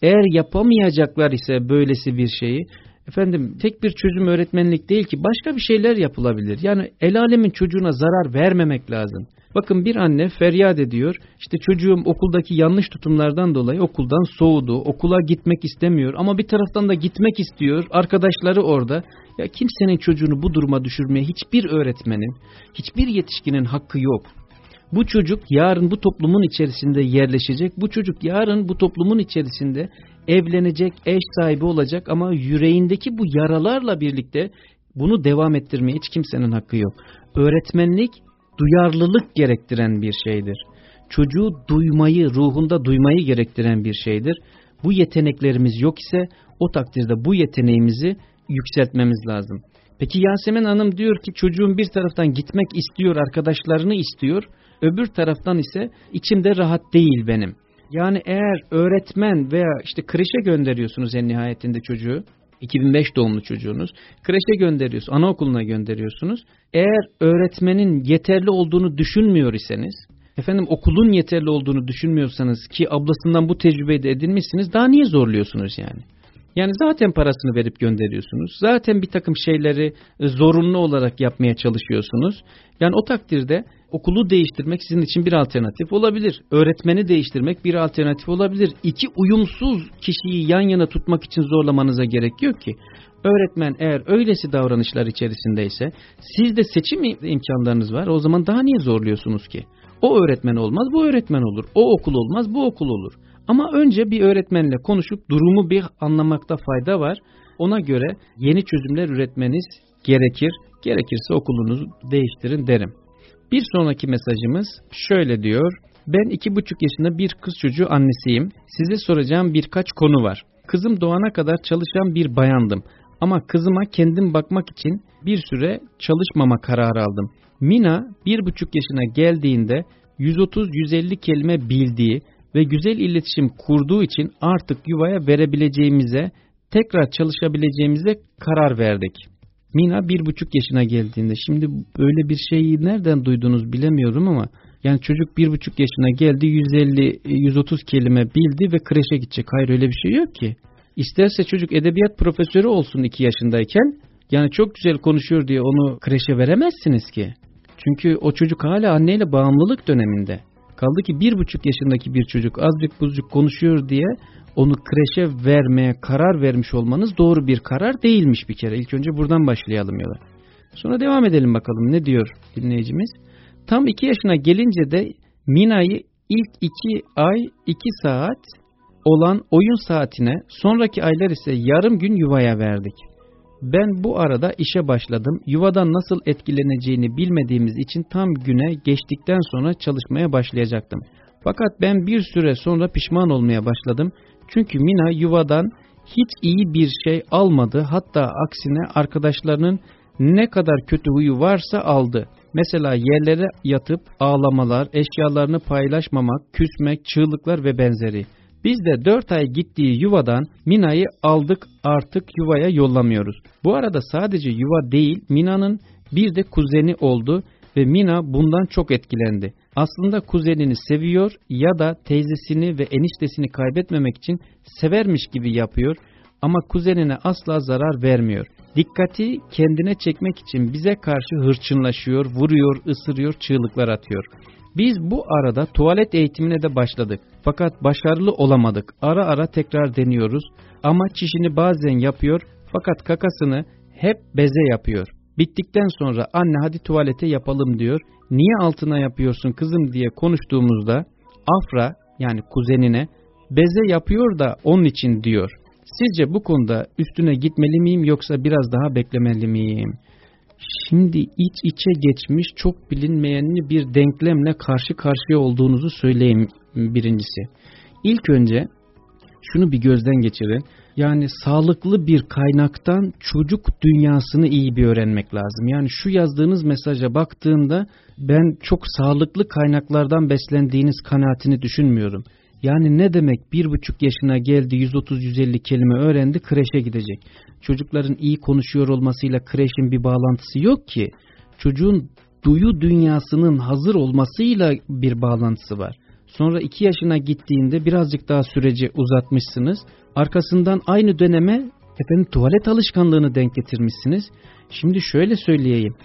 Eğer yapamayacaklar ise böylesi bir şeyi Efendim tek bir çözüm öğretmenlik değil ki başka bir şeyler yapılabilir. Yani el alemin çocuğuna zarar vermemek lazım. Bakın bir anne feryat ediyor. İşte çocuğum okuldaki yanlış tutumlardan dolayı okuldan soğudu. Okula gitmek istemiyor ama bir taraftan da gitmek istiyor. Arkadaşları orada. Ya kimsenin çocuğunu bu duruma düşürmeye hiçbir öğretmenin, hiçbir yetişkinin hakkı yok. Bu çocuk yarın bu toplumun içerisinde yerleşecek. Bu çocuk yarın bu toplumun içerisinde evlenecek, eş sahibi olacak ama yüreğindeki bu yaralarla birlikte bunu devam ettirmeye hiç kimsenin hakkı yok. Öğretmenlik duyarlılık gerektiren bir şeydir. Çocuğu duymayı, ruhunda duymayı gerektiren bir şeydir. Bu yeteneklerimiz yok ise o takdirde bu yeteneğimizi yükseltmemiz lazım. Peki Yasemin Hanım diyor ki çocuğum bir taraftan gitmek istiyor, arkadaşlarını istiyor. Öbür taraftan ise içimde rahat değil benim. Yani eğer öğretmen veya işte kreşe gönderiyorsunuz en nihayetinde çocuğu, 2005 doğumlu çocuğunuz, kreşe gönderiyorsunuz, anaokuluna gönderiyorsunuz. Eğer öğretmenin yeterli olduğunu düşünmüyor iseniz, efendim okulun yeterli olduğunu düşünmüyorsanız ki ablasından bu tecrübeyi de edinmişsiniz, daha niye zorluyorsunuz yani? Yani zaten parasını verip gönderiyorsunuz. Zaten bir takım şeyleri zorunlu olarak yapmaya çalışıyorsunuz. Yani o takdirde okulu değiştirmek sizin için bir alternatif olabilir. Öğretmeni değiştirmek bir alternatif olabilir. İki uyumsuz kişiyi yan yana tutmak için zorlamanıza gerek yok ki. Öğretmen eğer öylesi davranışlar içerisindeyse sizde seçim imkanlarınız var o zaman daha niye zorluyorsunuz ki? O öğretmen olmaz bu öğretmen olur. O okul olmaz bu okul olur. Ama önce bir öğretmenle konuşup durumu bir anlamakta fayda var. Ona göre yeni çözümler üretmeniz gerekir. Gerekirse okulunuzu değiştirin derim. Bir sonraki mesajımız şöyle diyor. Ben iki buçuk yaşında bir kız çocuğu annesiyim. Size soracağım birkaç konu var. Kızım doğana kadar çalışan bir bayandım. Ama kızıma kendim bakmak için bir süre çalışmama kararı aldım. Mina bir buçuk yaşına geldiğinde 130-150 kelime bildiği ve güzel iletişim kurduğu için artık yuvaya verebileceğimize, tekrar çalışabileceğimize karar verdik. Mina bir buçuk yaşına geldiğinde, şimdi böyle bir şeyi nereden duydunuz bilemiyorum ama yani çocuk bir buçuk yaşına geldi 150-130 kelime bildi ve kreşe gidecek. Hayır öyle bir şey yok ki. İsterse çocuk edebiyat profesörü olsun iki yaşındayken yani çok güzel konuşuyor diye onu kreşe veremezsiniz ki. Çünkü o çocuk hala anneyle bağımlılık döneminde. Kaldı ki bir buçuk yaşındaki bir çocuk azıcık buzcuk konuşuyor diye onu kreşe vermeye karar vermiş olmanız doğru bir karar değilmiş bir kere. İlk önce buradan başlayalım yola. Sonra devam edelim bakalım ne diyor dinleyicimiz. Tam iki yaşına gelince de Mina'yı ilk iki ay iki saat olan oyun saatine sonraki aylar ise yarım gün yuvaya verdik. Ben bu arada işe başladım. Yuvadan nasıl etkileneceğini bilmediğimiz için tam güne geçtikten sonra çalışmaya başlayacaktım. Fakat ben bir süre sonra pişman olmaya başladım. Çünkü Mina yuvadan hiç iyi bir şey almadı. Hatta aksine arkadaşlarının ne kadar kötü huyu varsa aldı. Mesela yerlere yatıp ağlamalar, eşyalarını paylaşmamak, küsmek, çığlıklar ve benzeri. Biz de 4 ay gittiği yuvadan Mina'yı aldık artık yuvaya yollamıyoruz. Bu arada sadece yuva değil Mina'nın bir de kuzeni oldu ve Mina bundan çok etkilendi. Aslında kuzenini seviyor ya da teyzesini ve eniştesini kaybetmemek için severmiş gibi yapıyor ama kuzenine asla zarar vermiyor. Dikkati kendine çekmek için bize karşı hırçınlaşıyor, vuruyor, ısırıyor, çığlıklar atıyor. Biz bu arada tuvalet eğitimine de başladık. Fakat başarılı olamadık. Ara ara tekrar deniyoruz ama çişini bazen yapıyor fakat kakasını hep beze yapıyor. Bittikten sonra anne hadi tuvalete yapalım diyor. Niye altına yapıyorsun kızım diye konuştuğumuzda Afra yani kuzenine beze yapıyor da onun için diyor. Sizce bu konuda üstüne gitmeli miyim yoksa biraz daha beklemeli miyim? Şimdi iç içe geçmiş çok bilinmeyenli bir denklemle karşı karşıya olduğunuzu söyleyeyim birincisi. İlk önce şunu bir gözden geçirin. Yani sağlıklı bir kaynaktan çocuk dünyasını iyi bir öğrenmek lazım. Yani şu yazdığınız mesaja baktığında ben çok sağlıklı kaynaklardan beslendiğiniz kanaatini düşünmüyorum. Yani ne demek bir buçuk yaşına geldi 130-150 kelime öğrendi kreşe gidecek. Çocukların iyi konuşuyor olmasıyla kreşin bir bağlantısı yok ki. Çocuğun duyu dünyasının hazır olmasıyla bir bağlantısı var. Sonra iki yaşına gittiğinde birazcık daha süreci uzatmışsınız. Arkasından aynı döneme efendim tuvalet alışkanlığını denk getirmişsiniz. Şimdi şöyle söyleyeyim.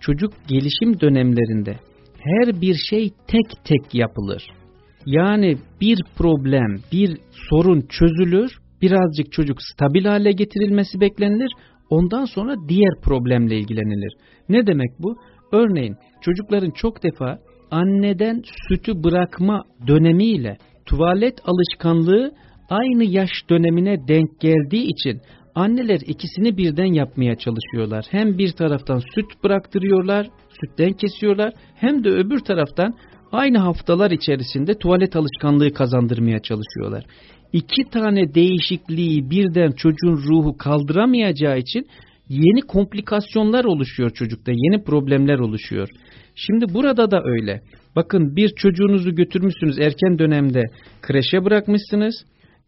Çocuk gelişim dönemlerinde her bir şey tek tek yapılır. Yani bir problem, bir sorun çözülür, birazcık çocuk stabil hale getirilmesi beklenilir, ondan sonra diğer problemle ilgilenilir. Ne demek bu? Örneğin çocukların çok defa anneden sütü bırakma dönemiyle tuvalet alışkanlığı aynı yaş dönemine denk geldiği için anneler ikisini birden yapmaya çalışıyorlar. Hem bir taraftan süt bıraktırıyorlar, sütten kesiyorlar hem de öbür taraftan aynı haftalar içerisinde tuvalet alışkanlığı kazandırmaya çalışıyorlar. İki tane değişikliği birden çocuğun ruhu kaldıramayacağı için yeni komplikasyonlar oluşuyor çocukta, yeni problemler oluşuyor. Şimdi burada da öyle. Bakın bir çocuğunuzu götürmüşsünüz erken dönemde kreşe bırakmışsınız.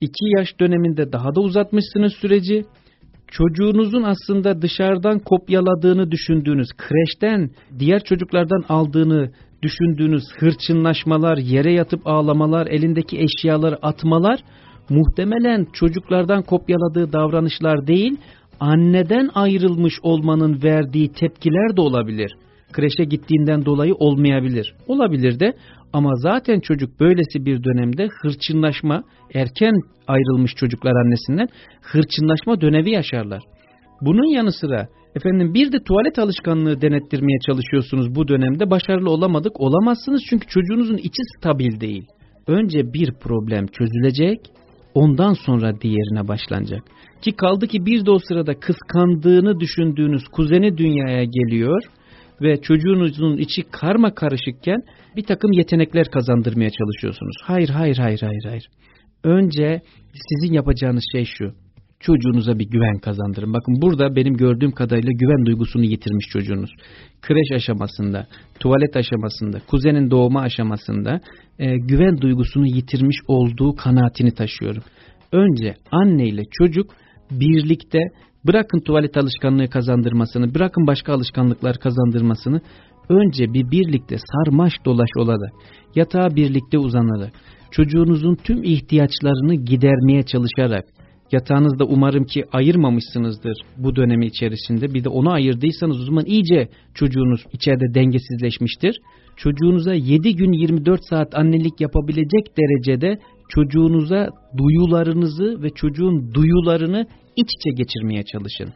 iki yaş döneminde daha da uzatmışsınız süreci. Çocuğunuzun aslında dışarıdan kopyaladığını düşündüğünüz, kreşten diğer çocuklardan aldığını düşündüğünüz hırçınlaşmalar, yere yatıp ağlamalar, elindeki eşyaları atmalar muhtemelen çocuklardan kopyaladığı davranışlar değil, anneden ayrılmış olmanın verdiği tepkiler de olabilir. Kreşe gittiğinden dolayı olmayabilir. Olabilir de ama zaten çocuk böylesi bir dönemde hırçınlaşma, erken ayrılmış çocuklar annesinden hırçınlaşma dönemi yaşarlar. Bunun yanı sıra efendim bir de tuvalet alışkanlığı denettirmeye çalışıyorsunuz bu dönemde başarılı olamadık olamazsınız çünkü çocuğunuzun içi stabil değil. Önce bir problem çözülecek ondan sonra diğerine başlanacak. Ki kaldı ki bir de o sırada kıskandığını düşündüğünüz kuzeni dünyaya geliyor ve çocuğunuzun içi karma karışıkken bir takım yetenekler kazandırmaya çalışıyorsunuz. Hayır, hayır, hayır, hayır, hayır. Önce sizin yapacağınız şey şu. Çocuğunuza bir güven kazandırın. Bakın burada benim gördüğüm kadarıyla güven duygusunu yitirmiş çocuğunuz. Kreş aşamasında, tuvalet aşamasında, kuzenin doğuma aşamasında e, güven duygusunu yitirmiş olduğu kanaatini taşıyorum. Önce anne ile çocuk birlikte bırakın tuvalet alışkanlığı kazandırmasını, bırakın başka alışkanlıklar kazandırmasını, önce bir birlikte sarmaş dolaş olarak, yatağa birlikte uzanarak, çocuğunuzun tüm ihtiyaçlarını gidermeye çalışarak, yatağınızda umarım ki ayırmamışsınızdır bu dönemi içerisinde. Bir de onu ayırdıysanız o zaman iyice çocuğunuz içeride dengesizleşmiştir. Çocuğunuza 7 gün 24 saat annelik yapabilecek derecede çocuğunuza duyularınızı ve çocuğun duyularını iç içe geçirmeye çalışın.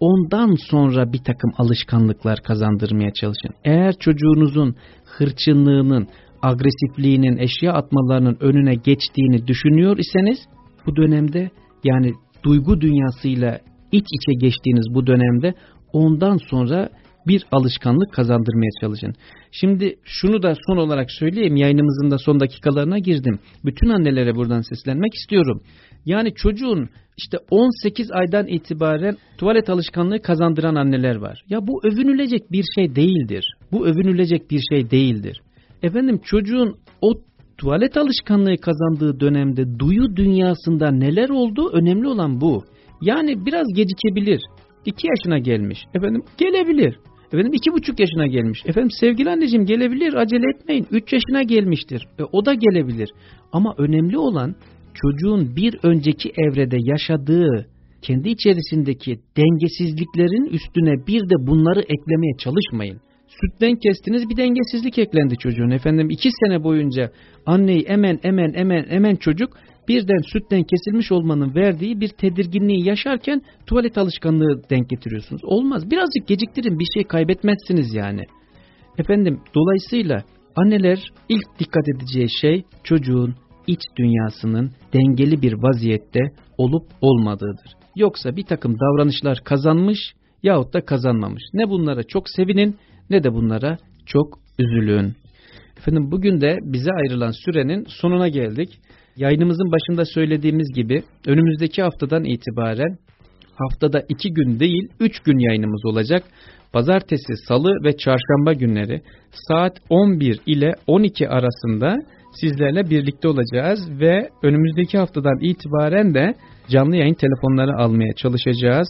Ondan sonra bir takım alışkanlıklar kazandırmaya çalışın. Eğer çocuğunuzun hırçınlığının, agresifliğinin, eşya atmalarının önüne geçtiğini düşünüyor iseniz bu dönemde yani duygu dünyasıyla iç içe geçtiğiniz bu dönemde ondan sonra bir alışkanlık kazandırmaya çalışın. Şimdi şunu da son olarak söyleyeyim. Yayınımızın da son dakikalarına girdim. Bütün annelere buradan seslenmek istiyorum. Yani çocuğun işte 18 aydan itibaren tuvalet alışkanlığı kazandıran anneler var. Ya bu övünülecek bir şey değildir. Bu övünülecek bir şey değildir. Efendim çocuğun o tuvalet alışkanlığı kazandığı dönemde duyu dünyasında neler oldu önemli olan bu. Yani biraz gecikebilir. 2 yaşına gelmiş. Efendim gelebilir. Efendim iki buçuk yaşına gelmiş. Efendim sevgili anneciğim gelebilir acele etmeyin. Üç yaşına gelmiştir. E, o da gelebilir. Ama önemli olan çocuğun bir önceki evrede yaşadığı kendi içerisindeki dengesizliklerin üstüne bir de bunları eklemeye çalışmayın. Sütten kestiniz bir dengesizlik eklendi çocuğun. Efendim iki sene boyunca anneyi emen emen emen emen çocuk birden sütten kesilmiş olmanın verdiği bir tedirginliği yaşarken tuvalet alışkanlığı denk getiriyorsunuz. Olmaz. Birazcık geciktirin bir şey kaybetmezsiniz yani. Efendim dolayısıyla anneler ilk dikkat edeceği şey çocuğun iç dünyasının dengeli bir vaziyette olup olmadığıdır. Yoksa bir takım davranışlar kazanmış yahut da kazanmamış. Ne bunlara çok sevinin ne de bunlara çok üzülün. Efendim bugün de bize ayrılan sürenin sonuna geldik. Yayınımızın başında söylediğimiz gibi önümüzdeki haftadan itibaren haftada iki gün değil üç gün yayınımız olacak. Pazartesi, salı ve çarşamba günleri saat 11 ile 12 arasında sizlerle birlikte olacağız ve önümüzdeki haftadan itibaren de canlı yayın telefonları almaya çalışacağız.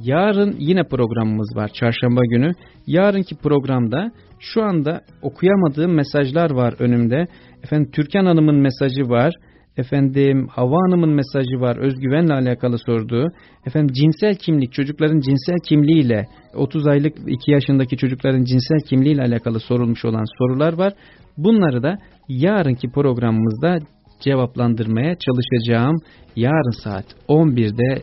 Yarın yine programımız var çarşamba günü. Yarınki programda şu anda okuyamadığım mesajlar var önümde. Efendim Türkan Hanım'ın mesajı var. Efendim Hava Hanım'ın mesajı var özgüvenle alakalı sorduğu. Efendim cinsel kimlik çocukların cinsel kimliğiyle 30 aylık 2 yaşındaki çocukların cinsel kimliğiyle alakalı sorulmuş olan sorular var. Bunları da yarınki programımızda cevaplandırmaya çalışacağım. Yarın saat 11'de